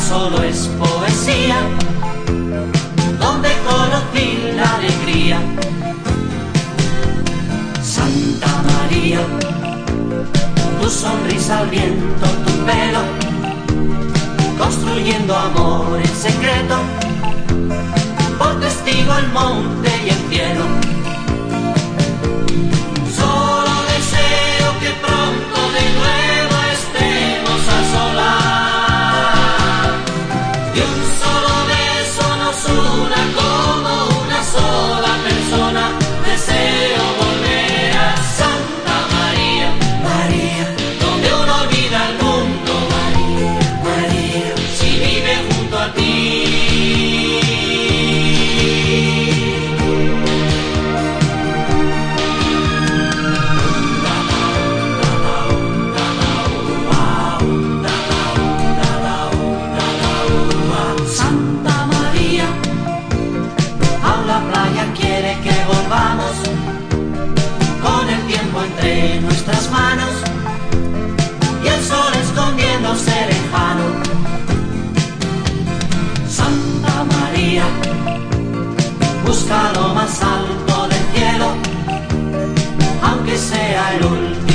solo es poesía, donde conocí la alegría. Santa María, tu sonrisa al viento, tu pelo, construyendo amor en secreto, por testigo el monte Look María, busca lo más alto del cielo, aunque sea el último